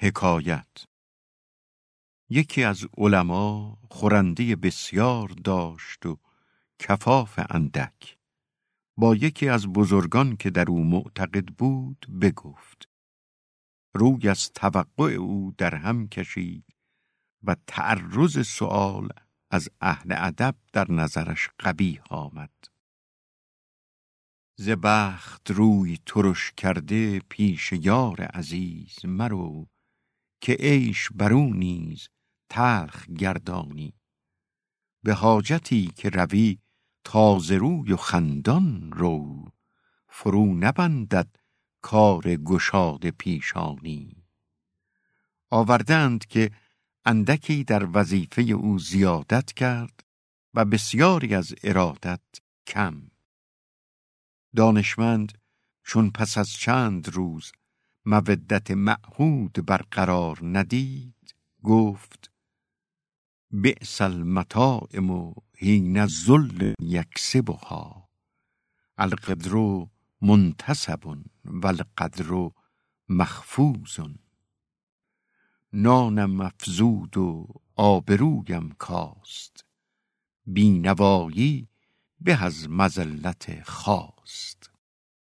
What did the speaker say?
حکایت. یکی از علما خورنده بسیار داشت و کفاف اندک. با یکی از بزرگان که در او معتقد بود بگفت. روی از توقع او در هم کشید و تعرض سؤال از اهل ادب در نظرش قبیح آمد. ز بخت روی ترش کرده پیش یار عزیز مرو که عیش برو نیز تلخ گردانی. به حاجتی که روی تازه روی و خندان رو فرو نبندد کار گشاد پیشانی. آوردند که اندکی در وظیفه او زیادت کرد و بسیاری از ارادت کم. دانشمند چون پس از چند روز مودت معهود برقرار ندید؟ گفت بئس المطاعم حین الذل یکسبها. القدر منتسب و القدر مخفوض. نانم افزود و آبرویم کاست. بینوایی به از مذلت خواست.